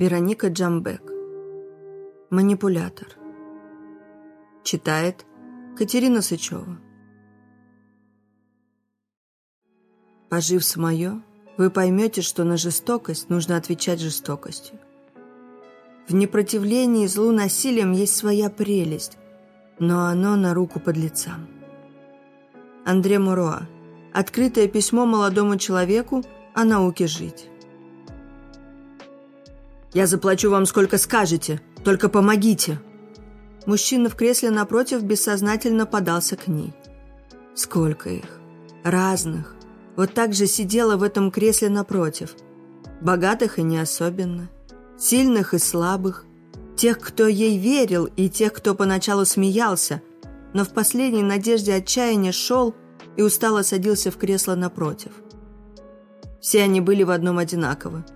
Вероника Джамбек. Манипулятор. Читает Катерина Сычева. Пожив с мое, вы поймете, что на жестокость нужно отвечать жестокостью. В непротивлении злу насилием есть своя прелесть, но оно на руку подлецам. Андре Муруа. Открытое письмо молодому человеку о науке жить. «Я заплачу вам сколько скажете, только помогите!» Мужчина в кресле напротив бессознательно подался к ней. Сколько их? Разных. Вот так же сидела в этом кресле напротив. Богатых и не особенно. Сильных и слабых. Тех, кто ей верил, и тех, кто поначалу смеялся, но в последней надежде отчаяния шел и устало садился в кресло напротив. Все они были в одном одинаково.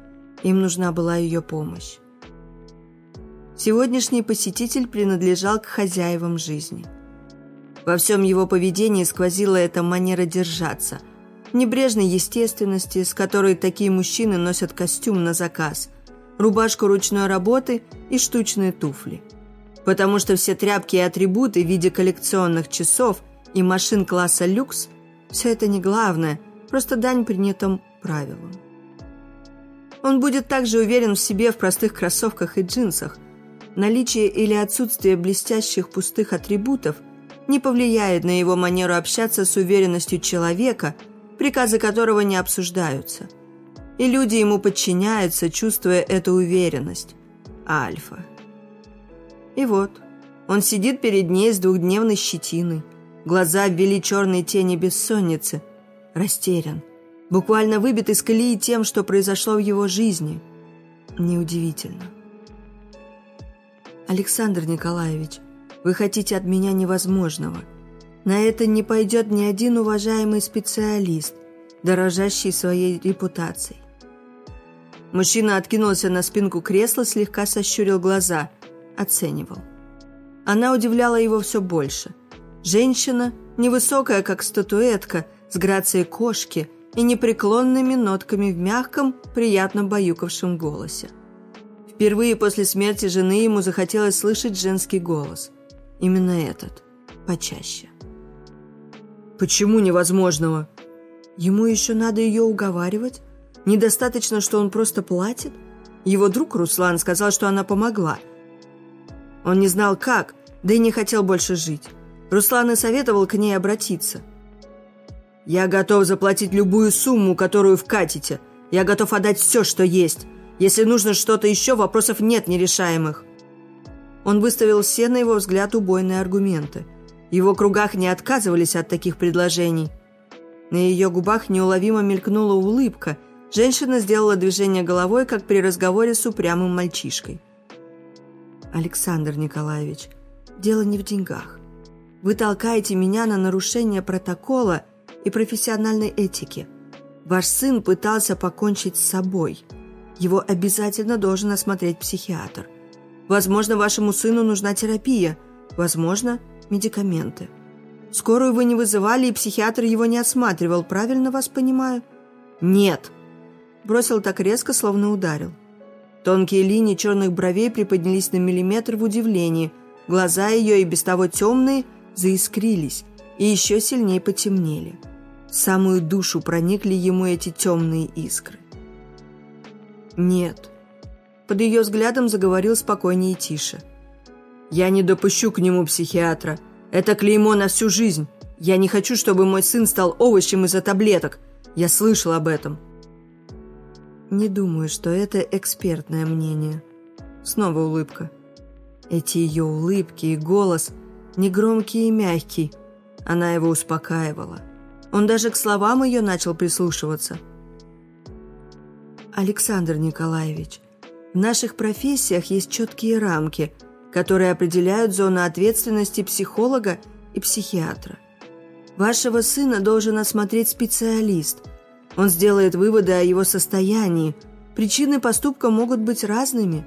Им нужна была ее помощь. Сегодняшний посетитель принадлежал к хозяевам жизни. Во всем его поведении сквозила эта манера держаться, небрежной естественности, с которой такие мужчины носят костюм на заказ, рубашку ручной работы и штучные туфли. Потому что все тряпки и атрибуты в виде коллекционных часов и машин класса люкс – все это не главное, просто дань принятым правилам. Он будет также уверен в себе в простых кроссовках и джинсах. Наличие или отсутствие блестящих пустых атрибутов не повлияет на его манеру общаться с уверенностью человека, приказы которого не обсуждаются. И люди ему подчиняются, чувствуя эту уверенность. Альфа. И вот, он сидит перед ней с двухдневной щетиной. Глаза ввели черные тени бессонницы. Растерян буквально выбит из колеи тем, что произошло в его жизни. Неудивительно. Александр Николаевич, вы хотите от меня невозможного. На это не пойдет ни один уважаемый специалист, дорожащий своей репутацией. Мужчина откинулся на спинку кресла, слегка сощурил глаза, оценивал. Она удивляла его все больше. Женщина, невысокая, как статуэтка, с грацией кошки – и непреклонными нотками в мягком, приятно баюкавшем голосе. Впервые после смерти жены ему захотелось слышать женский голос. Именно этот. Почаще. «Почему невозможного?» Ему еще надо ее уговаривать? Недостаточно, что он просто платит? Его друг Руслан сказал, что она помогла. Он не знал как, да и не хотел больше жить. Руслан и советовал к ней обратиться – «Я готов заплатить любую сумму, которую вкатите. Я готов отдать все, что есть. Если нужно что-то еще, вопросов нет нерешаемых». Он выставил все, на его взгляд, убойные аргументы. В его кругах не отказывались от таких предложений. На ее губах неуловимо мелькнула улыбка. Женщина сделала движение головой, как при разговоре с упрямым мальчишкой. «Александр Николаевич, дело не в деньгах. Вы толкаете меня на нарушение протокола – и профессиональной этики. Ваш сын пытался покончить с собой. Его обязательно должен осмотреть психиатр. Возможно, вашему сыну нужна терапия, возможно, медикаменты. Скорую вы не вызывали, и психиатр его не осматривал, правильно вас понимаю? Нет. Бросил так резко, словно ударил. Тонкие линии черных бровей приподнялись на миллиметр в удивлении. Глаза ее, и без того темные, заискрились и еще сильнее потемнели самую душу проникли ему эти темные искры. «Нет». Под ее взглядом заговорил спокойнее и тише. «Я не допущу к нему психиатра. Это клеймо на всю жизнь. Я не хочу, чтобы мой сын стал овощем из-за таблеток. Я слышал об этом». «Не думаю, что это экспертное мнение». Снова улыбка. Эти ее улыбки и голос, негромкий и мягкий, она его успокаивала. Он даже к словам ее начал прислушиваться. Александр Николаевич, в наших профессиях есть четкие рамки, которые определяют зону ответственности психолога и психиатра. Вашего сына должен осмотреть специалист. Он сделает выводы о его состоянии. Причины поступка могут быть разными.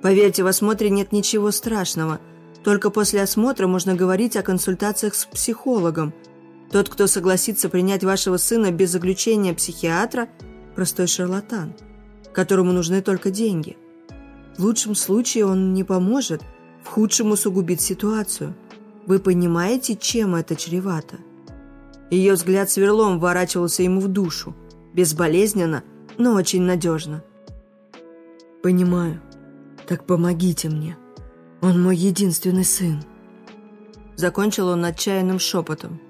Поверьте, в осмотре нет ничего страшного. Только после осмотра можно говорить о консультациях с психологом – тот, кто согласится принять вашего сына без заключения психиатра, простой шарлатан, которому нужны только деньги. В лучшем случае он не поможет, в худшем усугубит ситуацию. Вы понимаете, чем это чревато? Ее взгляд сверлом ворачивался ему в душу. Безболезненно, но очень надежно. «Понимаю. Так помогите мне. Он мой единственный сын». Закончил он отчаянным шепотом.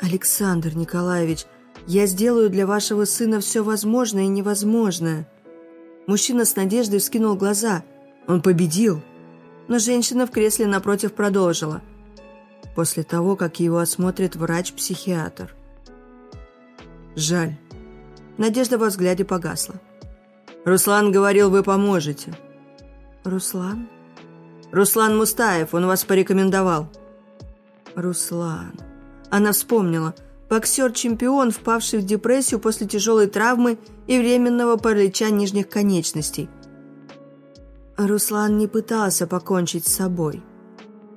«Александр Николаевич, я сделаю для вашего сына все возможное и невозможное». Мужчина с надеждой вскинул глаза. Он победил. Но женщина в кресле напротив продолжила. После того, как его осмотрит врач-психиатр. Жаль. Надежда во взгляде погасла. «Руслан говорил, вы поможете». «Руслан?» «Руслан Мустаев, он вас порекомендовал». «Руслан». Она вспомнила. Боксер-чемпион, впавший в депрессию после тяжелой травмы и временного паралича нижних конечностей. Руслан не пытался покончить с собой.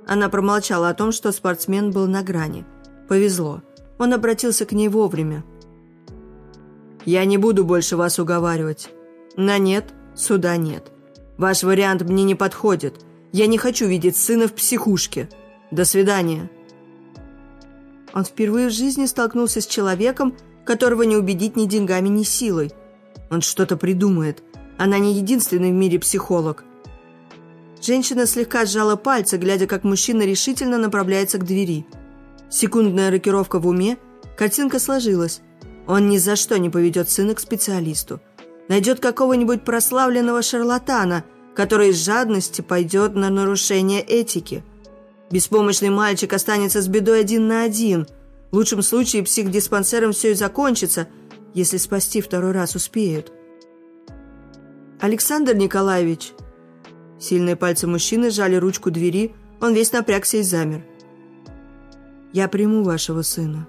Она промолчала о том, что спортсмен был на грани. Повезло. Он обратился к ней вовремя. «Я не буду больше вас уговаривать. На нет, суда нет. Ваш вариант мне не подходит. Я не хочу видеть сына в психушке. До свидания». Он впервые в жизни столкнулся с человеком, которого не убедить ни деньгами, ни силой. Он что-то придумает. Она не единственный в мире психолог. Женщина слегка сжала пальцы, глядя, как мужчина решительно направляется к двери. Секундная рокировка в уме, картинка сложилась. Он ни за что не поведет сына к специалисту. Найдет какого-нибудь прославленного шарлатана, который из жадности пойдет на нарушение этики – Беспомощный мальчик останется с бедой один на один. В лучшем случае психдиспансером все и закончится, если спасти второй раз успеют. «Александр Николаевич!» Сильные пальцы мужчины сжали ручку двери, он весь напрягся и замер. «Я приму вашего сына».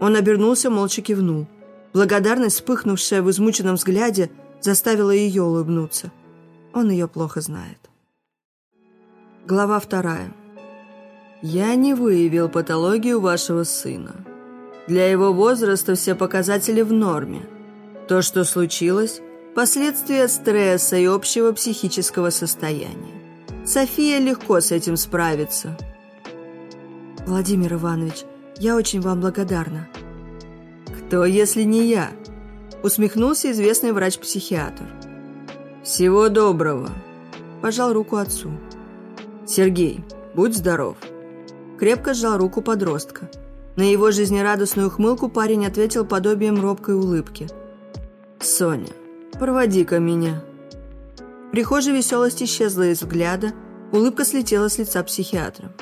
Он обернулся, молча кивнул. Благодарность, вспыхнувшая в измученном взгляде, заставила ее улыбнуться. Он ее плохо знает. Глава вторая. Я не выявил патологию вашего сына. Для его возраста все показатели в норме. То, что случилось – последствия стресса и общего психического состояния. София легко с этим справится. Владимир Иванович, я очень вам благодарна. Кто, если не я? Усмехнулся известный врач-психиатр. Всего доброго. Пожал руку отцу. «Сергей, будь здоров!» Крепко сжал руку подростка. На его жизнерадостную ухмылку парень ответил подобием робкой улыбки. «Соня, проводи-ка меня!» В прихожей веселость исчезла из взгляда, улыбка слетела с лица психиатра.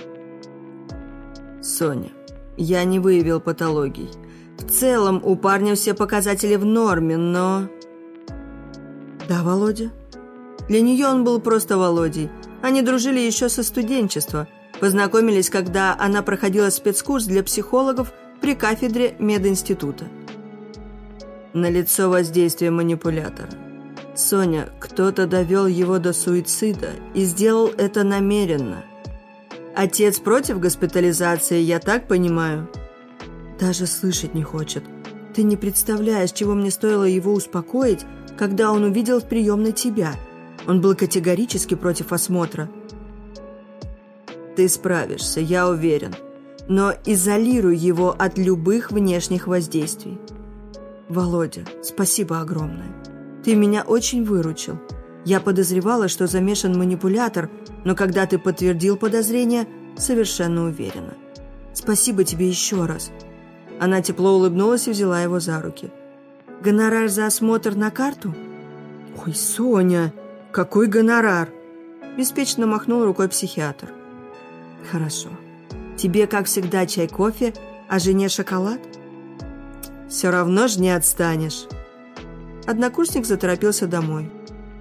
«Соня, я не выявил патологий. В целом у парня все показатели в норме, но...» «Да, Володя?» Для нее он был просто Володей – они дружили еще со студенчества, познакомились, когда она проходила спецкурс для психологов при кафедре мединститута. Налицо воздействие манипулятора. Соня, кто-то довел его до суицида и сделал это намеренно. Отец против госпитализации, я так понимаю? Даже слышать не хочет. Ты не представляешь, чего мне стоило его успокоить, когда он увидел в приемной тебя – он был категорически против осмотра. «Ты справишься, я уверен, но изолируй его от любых внешних воздействий». «Володя, спасибо огромное. Ты меня очень выручил. Я подозревала, что замешан манипулятор, но когда ты подтвердил подозрение, совершенно уверена. Спасибо тебе еще раз». Она тепло улыбнулась и взяла его за руки. «Гонорар за осмотр на карту?» «Ой, Соня!» «Какой гонорар?» Беспечно махнул рукой психиатр. «Хорошо. Тебе, как всегда, чай-кофе, а жене шоколад?» «Все равно ж не отстанешь». Однокурсник заторопился домой.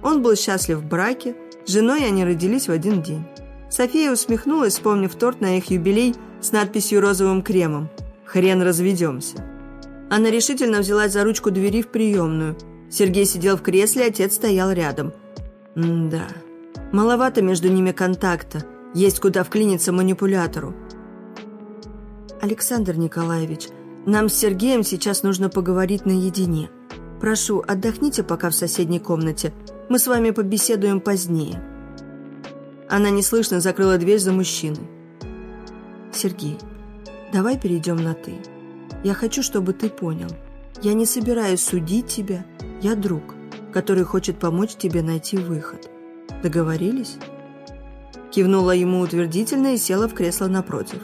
Он был счастлив в браке, с женой они родились в один день. София усмехнулась, вспомнив торт на их юбилей с надписью розовым кремом «Хрен разведемся». Она решительно взялась за ручку двери в приемную. Сергей сидел в кресле, отец стоял рядом – да, маловато между ними контакта. Есть куда вклиниться манипулятору. Александр Николаевич, нам с Сергеем сейчас нужно поговорить наедине. Прошу, отдохните пока в соседней комнате. Мы с вами побеседуем позднее». Она неслышно закрыла дверь за мужчиной. «Сергей, давай перейдем на «ты». Я хочу, чтобы ты понял. Я не собираюсь судить тебя. Я друг, который хочет помочь тебе найти выход. Договорились?» Кивнула ему утвердительно и села в кресло напротив.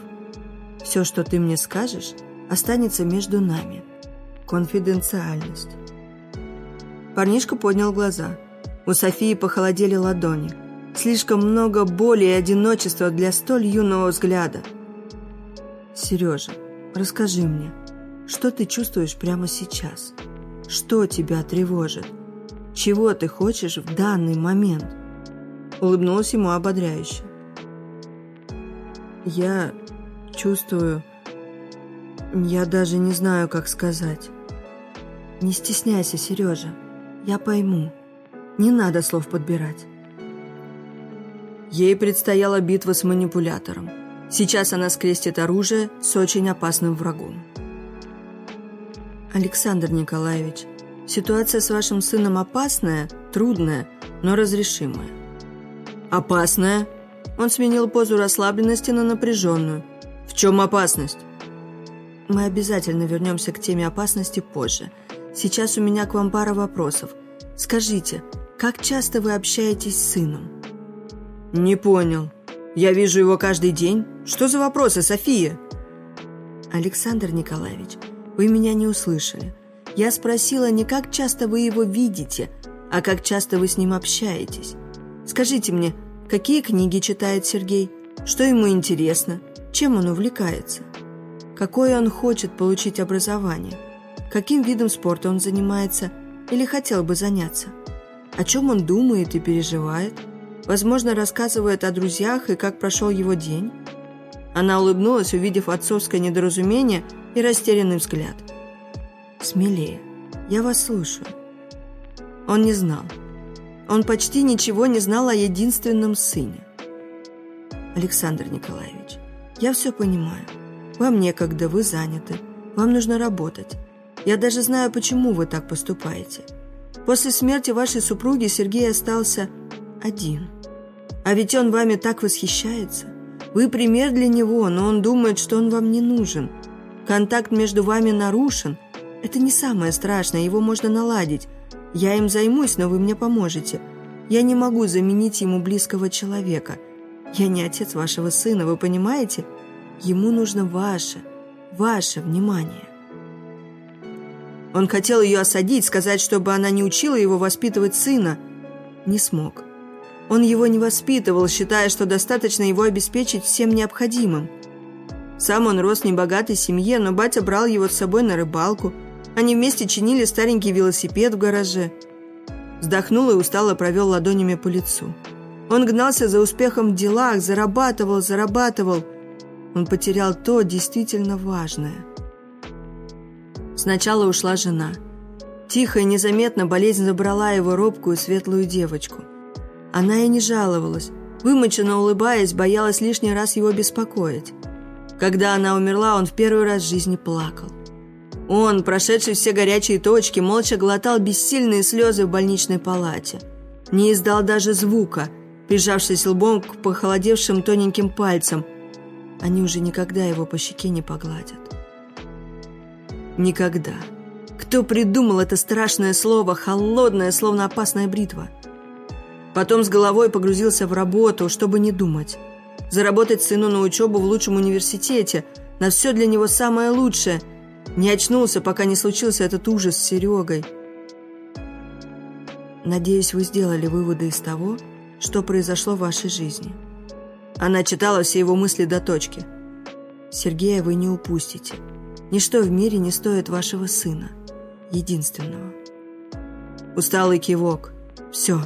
«Все, что ты мне скажешь, останется между нами. Конфиденциальность». Парнишка поднял глаза. У Софии похолодели ладони. Слишком много боли и одиночества для столь юного взгляда. «Сережа, расскажи мне, что ты чувствуешь прямо сейчас? Что тебя тревожит? Чего ты хочешь в данный момент?» Улыбнулась ему ободряюще. «Я чувствую... Я даже не знаю, как сказать. Не стесняйся, Сережа. Я пойму. Не надо слов подбирать». Ей предстояла битва с манипулятором. Сейчас она скрестит оружие с очень опасным врагом. Александр Николаевич, ситуация с вашим сыном опасная, трудная, но разрешимая. Опасная? Он сменил позу расслабленности на напряженную. В чем опасность? Мы обязательно вернемся к теме опасности позже. Сейчас у меня к вам пара вопросов. Скажите, как часто вы общаетесь с сыном? Не понял. Я вижу его каждый день. Что за вопросы, София? Александр Николаевич, вы меня не услышали. Я спросила не как часто вы его видите, а как часто вы с ним общаетесь. Скажите мне, какие книги читает Сергей? Что ему интересно? Чем он увлекается? Какое он хочет получить образование? Каким видом спорта он занимается или хотел бы заняться? О чем он думает и переживает? Возможно, рассказывает о друзьях и как прошел его день? Она улыбнулась, увидев отцовское недоразумение и растерянный взгляд. «Смелее. Я вас слушаю». Он не знал. Он почти ничего не знал о единственном сыне. «Александр Николаевич, я все понимаю. Вам некогда, вы заняты. Вам нужно работать. Я даже знаю, почему вы так поступаете. После смерти вашей супруги Сергей остался один. А ведь он вами так восхищается. Вы пример для него, но он думает, что он вам не нужен. Контакт между вами нарушен. Это не самое страшное, его можно наладить. Я им займусь, но вы мне поможете. Я не могу заменить ему близкого человека. Я не отец вашего сына, вы понимаете? Ему нужно ваше, ваше внимание. Он хотел ее осадить, сказать, чтобы она не учила его воспитывать сына. Не смог. Он его не воспитывал, считая, что достаточно его обеспечить всем необходимым. Сам он рос в небогатой семье, но батя брал его с собой на рыбалку – они вместе чинили старенький велосипед в гараже. Вздохнул и устало провел ладонями по лицу. Он гнался за успехом в делах, зарабатывал, зарабатывал. Он потерял то действительно важное. Сначала ушла жена. Тихо и незаметно болезнь забрала его робкую светлую девочку. Она и не жаловалась, вымоченно улыбаясь, боялась лишний раз его беспокоить. Когда она умерла, он в первый раз в жизни плакал. Он, прошедший все горячие точки, молча глотал бессильные слезы в больничной палате. Не издал даже звука, прижавшись лбом к похолодевшим тоненьким пальцам. Они уже никогда его по щеке не погладят. Никогда. Кто придумал это страшное слово, холодное, словно опасная бритва? Потом с головой погрузился в работу, чтобы не думать. Заработать сыну на учебу в лучшем университете, на все для него самое лучшее – не очнулся, пока не случился этот ужас с Серегой. Надеюсь, вы сделали выводы из того, что произошло в вашей жизни. Она читала все его мысли до точки. Сергея вы не упустите. Ничто в мире не стоит вашего сына, единственного. Усталый кивок. Все,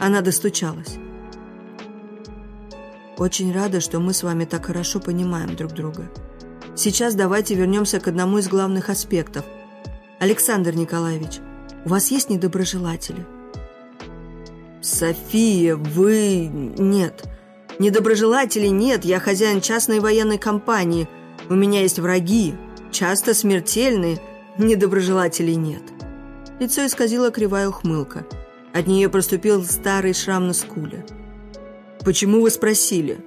она достучалась. Очень рада, что мы с вами так хорошо понимаем друг друга. Сейчас давайте вернемся к одному из главных аспектов. Александр Николаевич, у вас есть недоброжелатели? София, вы... Нет. Недоброжелателей нет, я хозяин частной военной компании. У меня есть враги, часто смертельные, недоброжелателей нет. Лицо исказило кривая ухмылка. От нее проступил старый шрам на скуле. «Почему вы спросили?»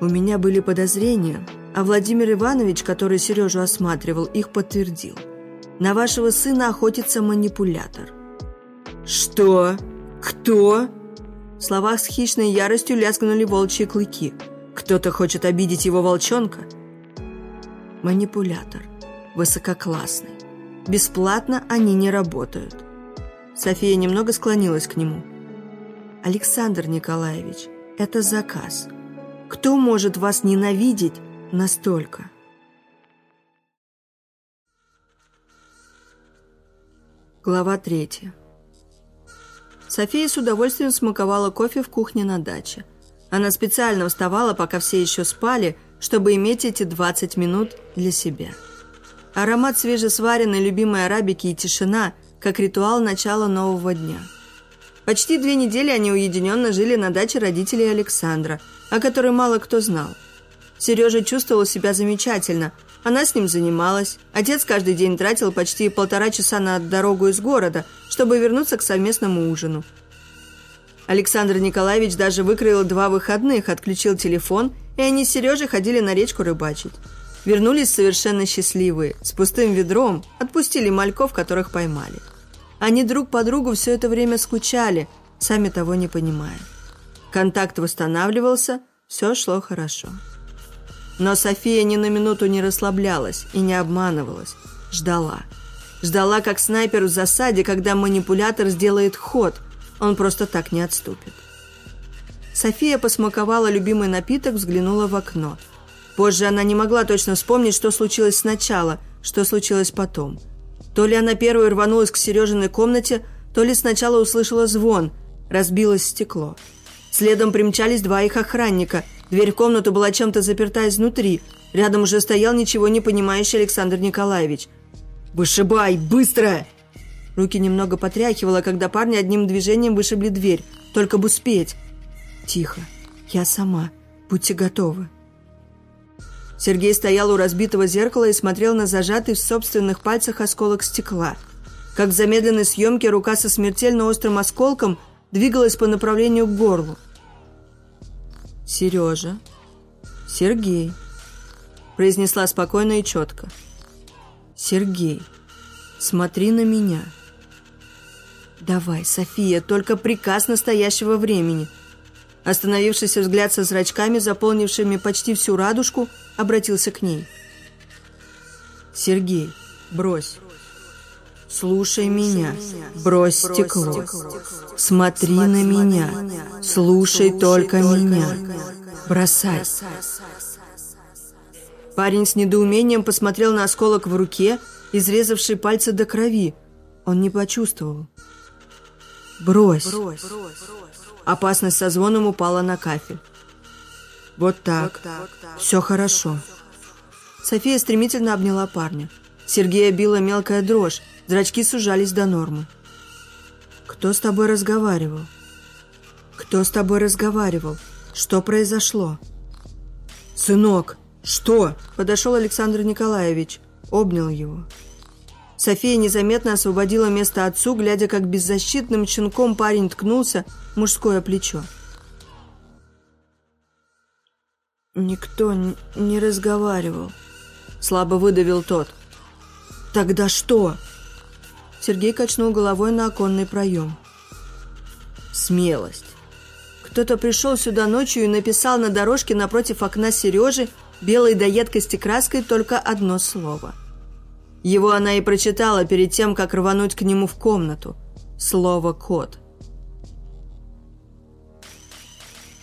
У меня были подозрения, а Владимир Иванович, который Сережу осматривал, их подтвердил. На вашего сына охотится манипулятор. «Что? Кто?» В словах с хищной яростью лязгнули волчьи клыки. «Кто-то хочет обидеть его волчонка?» Манипулятор. Высококлассный. Бесплатно они не работают. София немного склонилась к нему. «Александр Николаевич, это заказ. Кто может вас ненавидеть настолько?» Глава третья. София с удовольствием смаковала кофе в кухне на даче. Она специально вставала, пока все еще спали, чтобы иметь эти 20 минут для себя. Аромат свежесваренной любимой арабики и тишина, как ритуал начала нового дня. Почти две недели они уединенно жили на даче родителей Александра, о которой мало кто знал. Сережа чувствовал себя замечательно. Она с ним занималась. Отец каждый день тратил почти полтора часа на дорогу из города, чтобы вернуться к совместному ужину. Александр Николаевич даже выкроил два выходных, отключил телефон, и они с Сережей ходили на речку рыбачить. Вернулись совершенно счастливые, с пустым ведром, отпустили мальков, которых поймали. Они друг по другу все это время скучали, сами того не понимая. Контакт восстанавливался, все шло хорошо. Но София ни на минуту не расслаблялась и не обманывалась. Ждала. Ждала, как снайпер в засаде, когда манипулятор сделает ход. Он просто так не отступит. София посмаковала любимый напиток, взглянула в окно. Позже она не могла точно вспомнить, что случилось сначала, что случилось потом. То ли она первой рванулась к Сережиной комнате, то ли сначала услышала звон, разбилось стекло. Следом примчались два их охранника – Дверь в комнату была чем-то заперта изнутри. Рядом уже стоял ничего не понимающий Александр Николаевич. «Вышибай! Быстро!» Руки немного потряхивало, когда парни одним движением вышибли дверь. Только бы успеть. «Тихо. Я сама. Будьте готовы». Сергей стоял у разбитого зеркала и смотрел на зажатый в собственных пальцах осколок стекла. Как в замедленной съемке рука со смертельно острым осколком двигалась по направлению к горлу. Сережа. Сергей. Произнесла спокойно и четко. Сергей, смотри на меня. Давай, София, только приказ настоящего времени. Остановившийся взгляд со зрачками, заполнившими почти всю радужку, обратился к ней. Сергей, брось. Слушай меня, брось стекло. Смотри на меня, слушай только меня. Бросай. Парень с недоумением посмотрел на осколок в руке, изрезавший пальцы до крови. Он не почувствовал. Брось. Опасность со звоном упала на кафель. Вот так. Все хорошо. София стремительно обняла парня. Сергея била мелкая дрожь, зрачки сужались до нормы. «Кто с тобой разговаривал?» «Кто с тобой разговаривал? Что произошло?» «Сынок, что?» Подошел Александр Николаевич, обнял его. София незаметно освободила место отцу, глядя, как беззащитным щенком парень ткнулся в мужское плечо. «Никто не разговаривал», — слабо выдавил тот. «Тогда что?» Сергей качнул головой на оконный проем. «Смелость. Кто-то пришел сюда ночью и написал на дорожке напротив окна Сережи белой до едкости краской только одно слово. Его она и прочитала перед тем, как рвануть к нему в комнату. Слово «кот».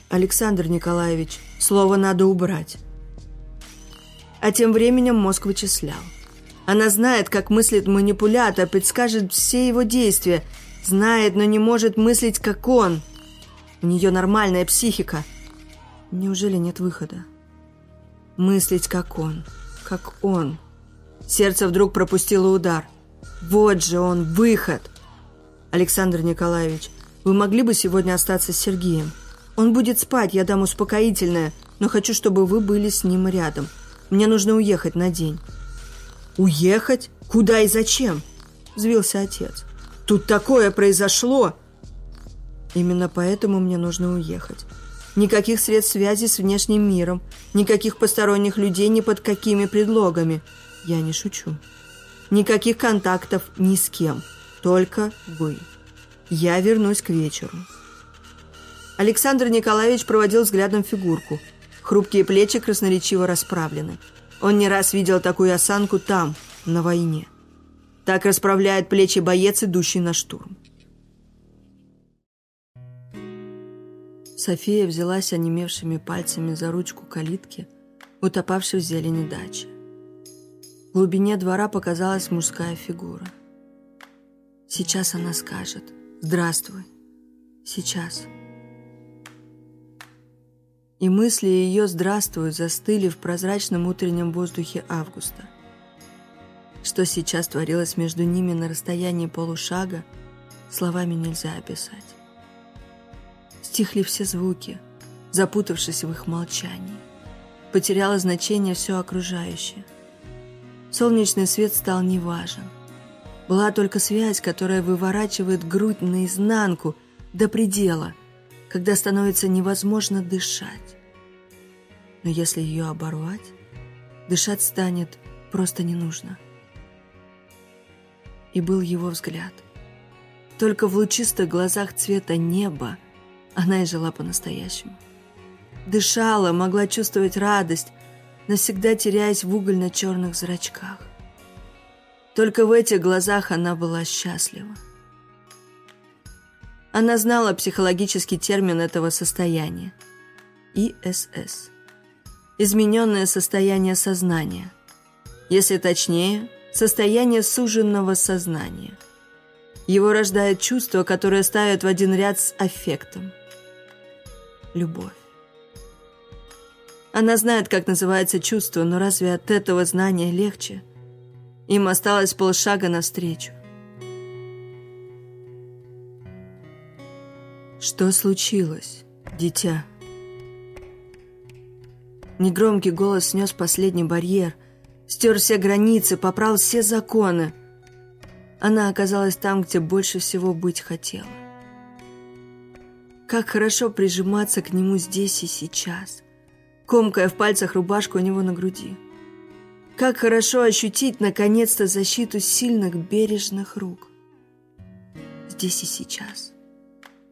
Александр Николаевич, слово надо убрать. А тем временем мозг вычислял. Она знает, как мыслит манипулятор, предскажет все его действия. Знает, но не может мыслить, как он. У нее нормальная психика. Неужели нет выхода? Мыслить, как он. Как он. Сердце вдруг пропустило удар. Вот же он, выход. Александр Николаевич, вы могли бы сегодня остаться с Сергеем? Он будет спать, я дам успокоительное, но хочу, чтобы вы были с ним рядом. Мне нужно уехать на день. «Уехать? Куда и зачем?» – взвился отец. Тут такое произошло!» «Именно поэтому мне нужно уехать. Никаких средств связи с внешним миром, никаких посторонних людей ни под какими предлогами. Я не шучу. Никаких контактов ни с кем, только вы. Я вернусь к вечеру». Александр Николаевич проводил взглядом фигурку. Хрупкие плечи красноречиво расправлены. Он не раз видел такую осанку там, на войне. Так расправляет плечи боец, идущий на штурм. София взялась онемевшими пальцами за ручку калитки, утопавшей в зелени дачи. В глубине двора показалась мужская фигура. Сейчас она скажет «Здравствуй». Сейчас. И мысли ее «Здравствуй» застыли в прозрачном утреннем воздухе августа. Что сейчас творилось между ними на расстоянии полушага, словами нельзя описать. Стихли все звуки, запутавшись в их молчании. Потеряло значение все окружающее. Солнечный свет стал неважен. Была только связь, которая выворачивает грудь наизнанку до предела, когда становится невозможно дышать. Но если ее оборвать, дышать станет просто не нужно. И был его взгляд. Только в лучистых глазах цвета неба она и жила по-настоящему. Дышала, могла чувствовать радость, навсегда теряясь в угольно-черных зрачках. Только в этих глазах она была счастлива. Она знала психологический термин этого состояния – ИСС. Измененное состояние сознания. Если точнее, состояние суженного сознания. Его рождает чувство, которое ставят в один ряд с аффектом – любовь. Она знает, как называется чувство, но разве от этого знания легче? Им осталось полшага навстречу. Что случилось, дитя? Негромкий голос снес последний барьер, стер все границы, поправил все законы. Она оказалась там, где больше всего быть хотела. Как хорошо прижиматься к нему здесь и сейчас, комкая в пальцах рубашку у него на груди. Как хорошо ощутить, наконец-то, защиту сильных бережных рук. Здесь и сейчас.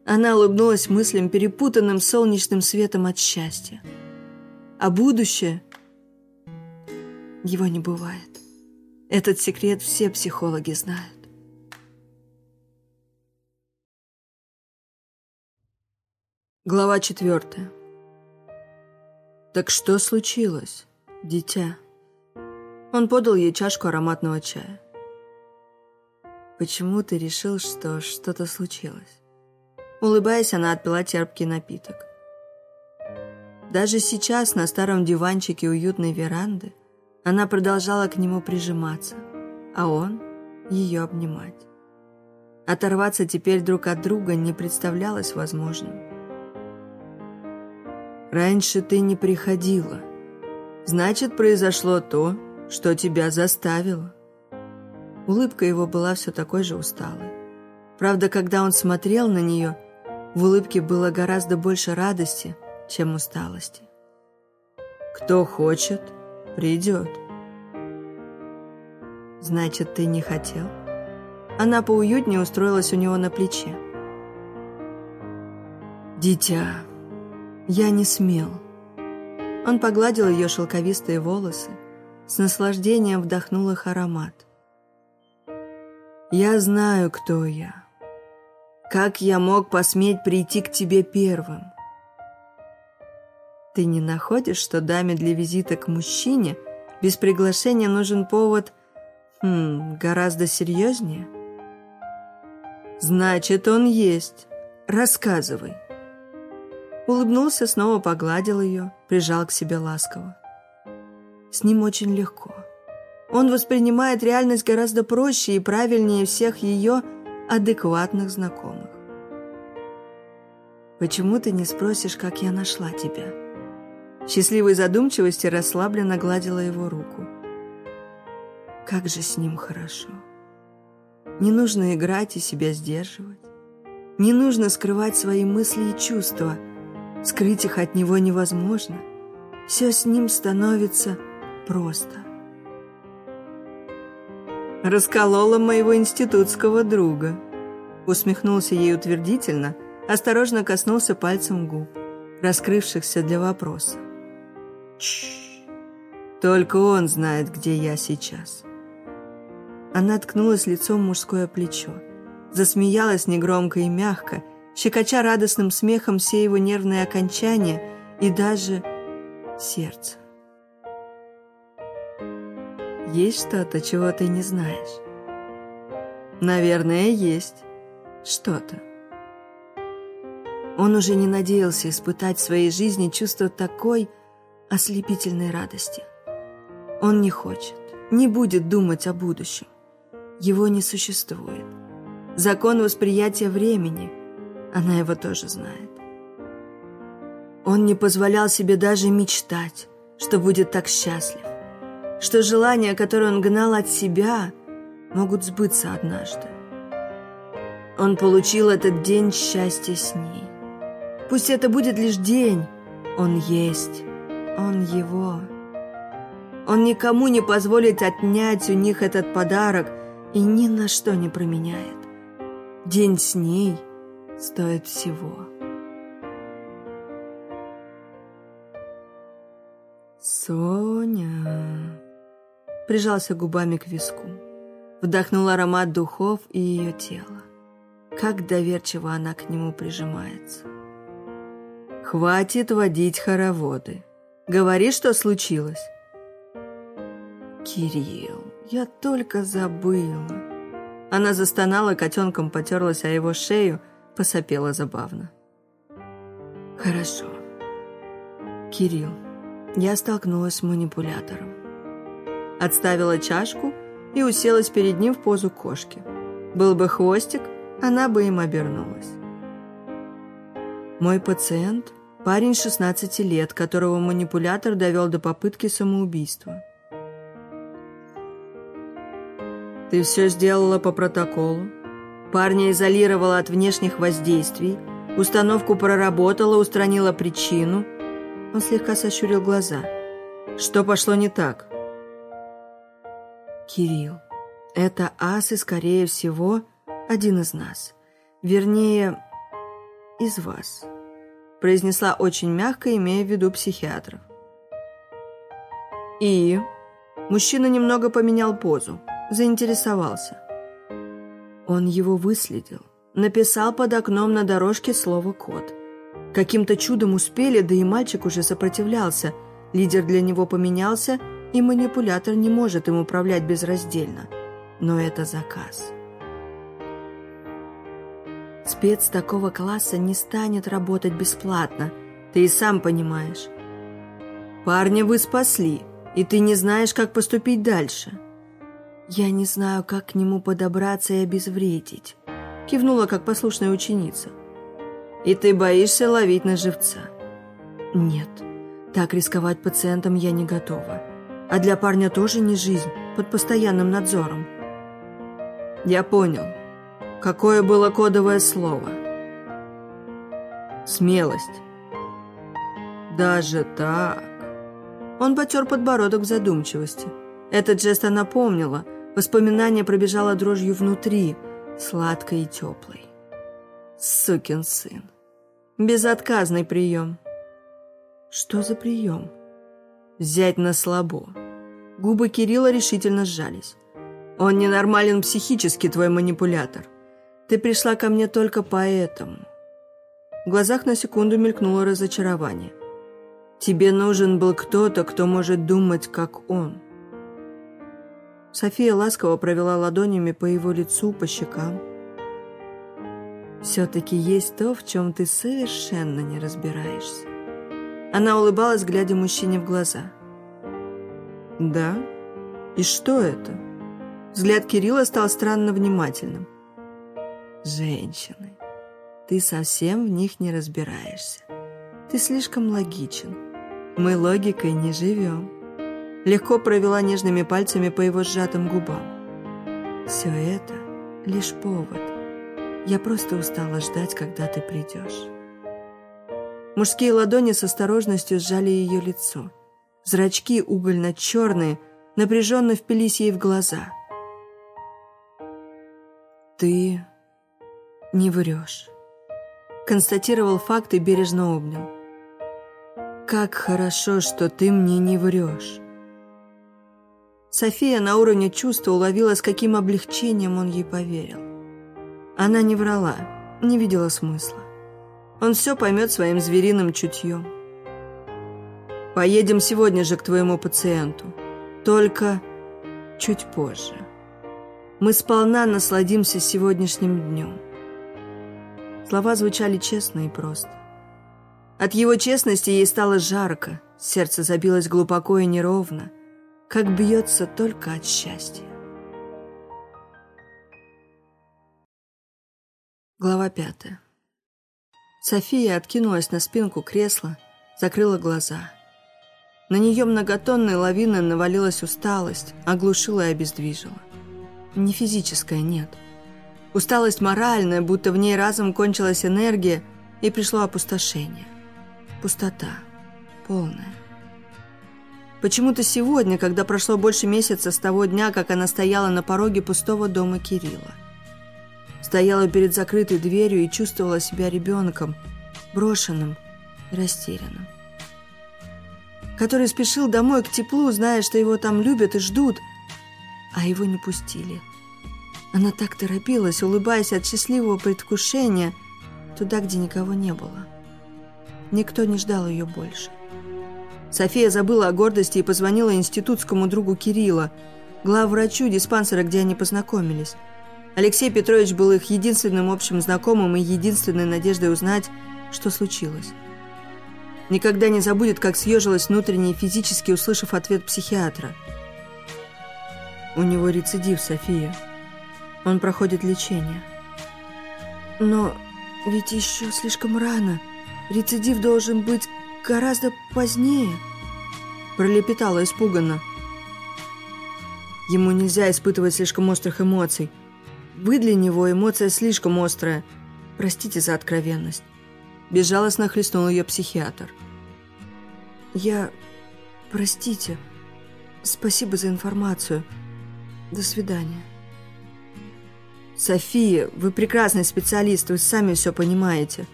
Она улыбнулась мыслям, перепутанным солнечным светом от счастья. А будущее? Его не бывает. Этот секрет все психологи знают. Глава четвертая. «Так что случилось, дитя?» Он подал ей чашку ароматного чая. «Почему ты решил, что что-то случилось?» Улыбаясь, она отпила терпкий напиток. Даже сейчас на старом диванчике уютной веранды она продолжала к нему прижиматься, а он ее обнимать. Оторваться теперь друг от друга не представлялось возможным. Раньше ты не приходила. Значит, произошло то, что тебя заставило. Улыбка его была все такой же усталой. Правда, когда он смотрел на нее, в улыбке было гораздо больше радости, чем усталости. Кто хочет, придет. Значит, ты не хотел? Она поуютнее устроилась у него на плече. Дитя, я не смел. Он погладил ее шелковистые волосы, с наслаждением вдохнул их аромат. «Я знаю, кто я. Как я мог посметь прийти к тебе первым? Ты не находишь, что даме для визита к мужчине без приглашения нужен повод хм, гораздо серьезнее? Значит, он есть. Рассказывай». Улыбнулся, снова погладил ее, прижал к себе ласково. С ним очень легко. Он воспринимает реальность гораздо проще и правильнее всех ее адекватных знакомых. «Почему ты не спросишь, как я нашла тебя?» Счастливой задумчивости расслабленно гладила его руку. Как же с ним хорошо. Не нужно играть и себя сдерживать. Не нужно скрывать свои мысли и чувства. Скрыть их от него невозможно. Все с ним становится просто. «Расколола моего институтского друга», усмехнулся ей утвердительно, осторожно коснулся пальцем губ, раскрывшихся для вопроса. Чш. Только он знает, где я сейчас. Она ткнулась лицом в мужское плечо, засмеялась негромко и мягко, щекоча радостным смехом все его нервные окончания и даже сердце. Есть что-то, чего ты не знаешь? Наверное, есть что-то. Он уже не надеялся испытать в своей жизни чувство такой ослепительной радости. Он не хочет, не будет думать о будущем. Его не существует. Закон восприятия времени, она его тоже знает. Он не позволял себе даже мечтать, что будет так счастлив, что желания, которые он гнал от себя, могут сбыться однажды. Он получил этот день счастья с ней. Пусть это будет лишь день, он есть, он его. Он никому не позволит отнять у них этот подарок и ни на что не променяет. День с ней стоит всего. «Соня...» Прижался губами к виску. Вдохнул аромат духов и ее тела. Как доверчиво она к нему прижимается. «Хватит водить хороводы. Говори, что случилось». «Кирилл, я только забыла». Она застонала, котенком потерлась о его шею, посопела забавно. «Хорошо. Кирилл, я столкнулась с манипулятором. Отставила чашку и уселась перед ним в позу кошки. Был бы хвостик, она бы им обернулась. Мой пациент – парень 16 лет, которого манипулятор довел до попытки самоубийства. Ты все сделала по протоколу. Парня изолировала от внешних воздействий, установку проработала, устранила причину. Он слегка сощурил глаза. Что пошло не так? Кирилл, это ас и, скорее всего, один из нас. Вернее, из вас», – произнесла очень мягко, имея в виду психиатров. «И?» Мужчина немного поменял позу, заинтересовался. Он его выследил, написал под окном на дорожке слово «код». Каким-то чудом успели, да и мальчик уже сопротивлялся. Лидер для него поменялся, и манипулятор не может им управлять безраздельно. Но это заказ. Спец такого класса не станет работать бесплатно, ты и сам понимаешь. Парня вы спасли, и ты не знаешь, как поступить дальше. Я не знаю, как к нему подобраться и обезвредить, кивнула, как послушная ученица. И ты боишься ловить на живца? Нет, так рисковать пациентом я не готова. А для парня тоже не жизнь, под постоянным надзором. Я понял. Какое было кодовое слово? Смелость. Даже так? Он потер подбородок в задумчивости. Этот жест она помнила. Воспоминание пробежало дрожью внутри, сладкой и теплой. Сукин сын. Безотказный прием. Что за прием? Взять на слабо. Губы Кирилла решительно сжались. Он ненормален психически, твой манипулятор. Ты пришла ко мне только поэтому. В глазах на секунду мелькнуло разочарование. Тебе нужен был кто-то, кто может думать, как он. София ласково провела ладонями по его лицу, по щекам. «Все-таки есть то, в чем ты совершенно не разбираешься». Она улыбалась, глядя мужчине в глаза. «Да? И что это?» Взгляд Кирилла стал странно внимательным. Женщины. Ты совсем в них не разбираешься. Ты слишком логичен. Мы логикой не живем. Легко провела нежными пальцами по его сжатым губам. Все это лишь повод. Я просто устала ждать, когда ты придешь. Мужские ладони с осторожностью сжали ее лицо. Зрачки угольно-черные напряженно впились ей в глаза. «Ты не врешь», — констатировал факт и бережно обнял. «Как хорошо, что ты мне не врешь». София на уровне чувства уловила, с каким облегчением он ей поверил. Она не врала, не видела смысла. Он все поймет своим звериным чутьем. Поедем сегодня же к твоему пациенту. Только чуть позже. Мы сполна насладимся сегодняшним днем. Слова звучали честно и просто. От его честности ей стало жарко, сердце забилось глубоко и неровно, как бьется только от счастья. Глава пятая. София откинулась на спинку кресла, закрыла глаза – на нее многотонной лавиной навалилась усталость, оглушила и обездвижила. Не физическая, нет. Усталость моральная, будто в ней разом кончилась энергия, и пришло опустошение. Пустота. Полная. Почему-то сегодня, когда прошло больше месяца с того дня, как она стояла на пороге пустого дома Кирилла. Стояла перед закрытой дверью и чувствовала себя ребенком, брошенным и растерянным который спешил домой к теплу, зная, что его там любят и ждут, а его не пустили. Она так торопилась, улыбаясь от счастливого предвкушения, туда, где никого не было. Никто не ждал ее больше. София забыла о гордости и позвонила институтскому другу Кирилла, главврачу диспансера, где они познакомились. Алексей Петрович был их единственным общим знакомым и единственной надеждой узнать, что случилось. Никогда не забудет, как съежилась внутренне и физически, услышав ответ психиатра. У него рецидив, София. Он проходит лечение. Но ведь еще слишком рано. Рецидив должен быть гораздо позднее. Пролепетала испуганно. Ему нельзя испытывать слишком острых эмоций. Вы для него эмоция слишком острая. Простите за откровенность. Безжалостно хлестнул ее психиатр. «Я... Простите. Спасибо за информацию. До свидания». «София, вы прекрасный специалист, вы сами все понимаете»,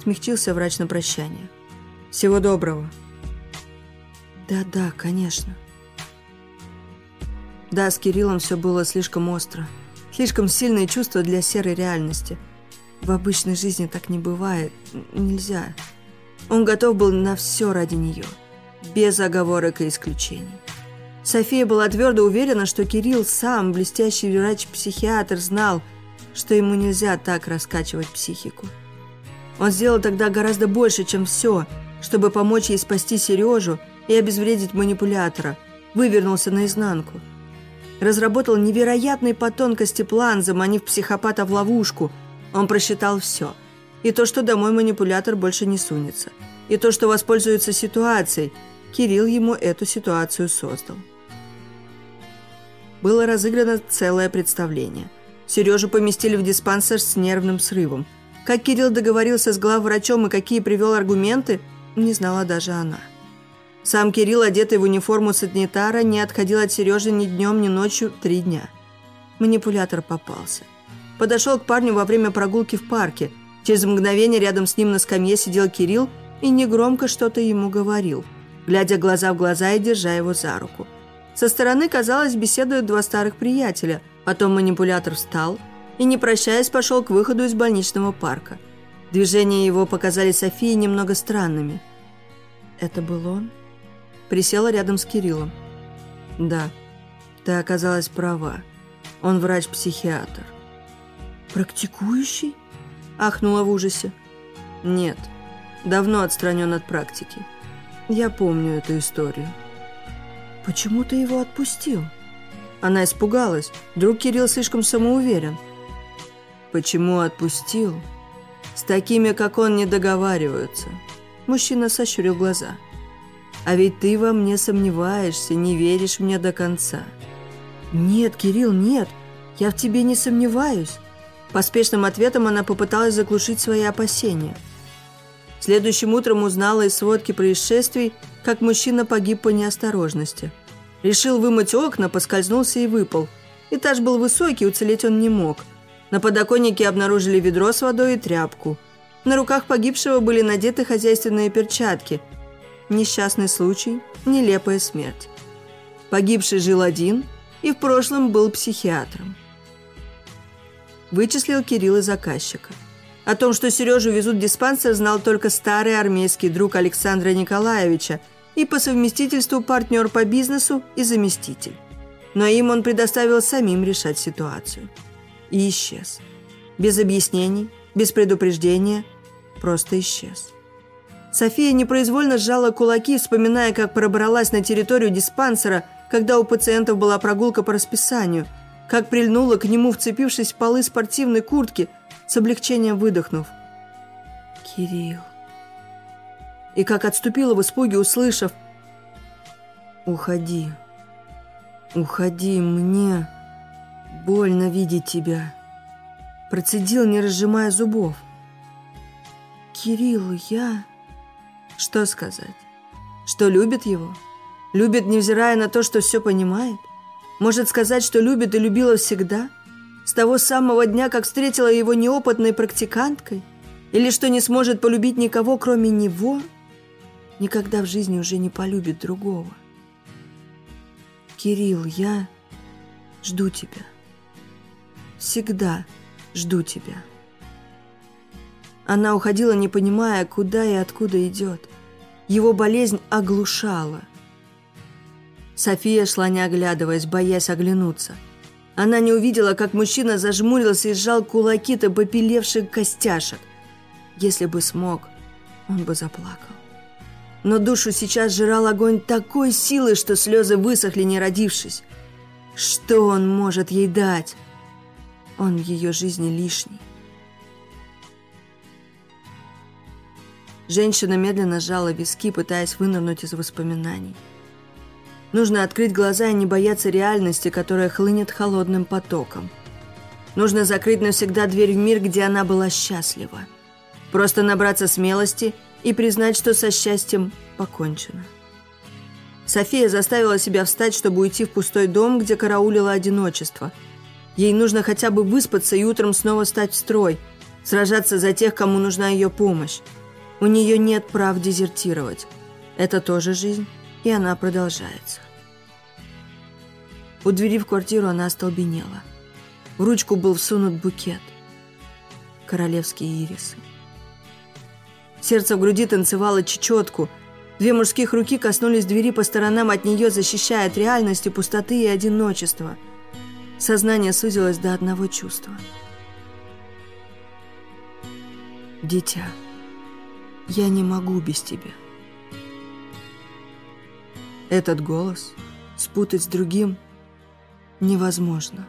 смягчился врач на прощание. «Всего доброго». «Да-да, конечно». Да, с Кириллом все было слишком остро. Слишком сильные чувства для серой реальности – в обычной жизни так не бывает. Нельзя. Он готов был на все ради нее. Без оговорок и исключений. София была твердо уверена, что Кирилл сам, блестящий врач-психиатр, знал, что ему нельзя так раскачивать психику. Он сделал тогда гораздо больше, чем все, чтобы помочь ей спасти Сережу и обезвредить манипулятора, вывернулся наизнанку. Разработал невероятный по тонкости план, заманив психопата в ловушку – он просчитал все. И то, что домой манипулятор больше не сунется. И то, что воспользуется ситуацией. Кирилл ему эту ситуацию создал. Было разыграно целое представление. Сережу поместили в диспансер с нервным срывом. Как Кирилл договорился с главврачом и какие привел аргументы, не знала даже она. Сам Кирилл, одетый в униформу санитара, не отходил от Сережи ни днем, ни ночью три дня. Манипулятор попался подошел к парню во время прогулки в парке. Через мгновение рядом с ним на скамье сидел Кирилл и негромко что-то ему говорил, глядя глаза в глаза и держа его за руку. Со стороны, казалось, беседуют два старых приятеля. Потом манипулятор встал и, не прощаясь, пошел к выходу из больничного парка. Движения его показались Софии немного странными. «Это был он?» Присела рядом с Кириллом. «Да, ты оказалась права. Он врач-психиатр. «Практикующий?» – ахнула в ужасе. «Нет, давно отстранен от практики. Я помню эту историю». «Почему ты его отпустил?» Она испугалась. Вдруг Кирилл слишком самоуверен. «Почему отпустил?» «С такими, как он, не договариваются». Мужчина сощурил глаза. «А ведь ты во мне сомневаешься, не веришь мне до конца». «Нет, Кирилл, нет. «Я в тебе не сомневаюсь». Поспешным ответом она попыталась заглушить свои опасения. Следующим утром узнала из сводки происшествий, как мужчина погиб по неосторожности. Решил вымыть окна, поскользнулся и выпал. Этаж был высокий, уцелеть он не мог. На подоконнике обнаружили ведро с водой и тряпку. На руках погибшего были надеты хозяйственные перчатки. Несчастный случай, нелепая смерть. Погибший жил один и в прошлом был психиатром. Вычислил Кирилл и заказчика. О том, что Сережу везут в диспансер, знал только старый армейский друг Александра Николаевича и по совместительству партнер по бизнесу и заместитель. Но им он предоставил самим решать ситуацию. И исчез. Без объяснений, без предупреждения, просто исчез. София непроизвольно сжала кулаки, вспоминая, как пробралась на территорию диспансера – когда у пациентов была прогулка по расписанию, как прильнула к нему, вцепившись в полы спортивной куртки, с облегчением выдохнув. «Кирилл». И как отступила в испуге, услышав «Уходи, уходи, мне больно видеть тебя». Процедил, не разжимая зубов. «Кирилл, я...» Что сказать? Что любит его?» Любит, невзирая на то, что все понимает? Может сказать, что любит и любила всегда? С того самого дня, как встретила его неопытной практиканткой? Или что не сможет полюбить никого, кроме него? Никогда в жизни уже не полюбит другого. Кирилл, я жду тебя. Всегда жду тебя. Она уходила, не понимая, куда и откуда идет. Его болезнь оглушала – София шла не оглядываясь, боясь оглянуться. Она не увидела, как мужчина зажмурился и сжал кулаки до попелевших костяшек. Если бы смог, он бы заплакал. Но душу сейчас жрал огонь такой силы, что слезы высохли, не родившись. Что он может ей дать? Он в ее жизни лишний. Женщина медленно сжала виски, пытаясь вынырнуть из воспоминаний. Нужно открыть глаза и не бояться реальности, которая хлынет холодным потоком. Нужно закрыть навсегда дверь в мир, где она была счастлива. Просто набраться смелости и признать, что со счастьем покончено. София заставила себя встать, чтобы уйти в пустой дом, где караулило одиночество. Ей нужно хотя бы выспаться и утром снова стать в строй, сражаться за тех, кому нужна ее помощь. У нее нет прав дезертировать. Это тоже жизнь и она продолжается. У двери в квартиру она остолбенела. В ручку был всунут букет. Королевские ирисы. Сердце в груди танцевало чечетку. Две мужских руки коснулись двери по сторонам от нее, защищая от реальности, пустоты и одиночества. Сознание сузилось до одного чувства. «Дитя, я не могу без тебя». Этот голос спутать с другим невозможно.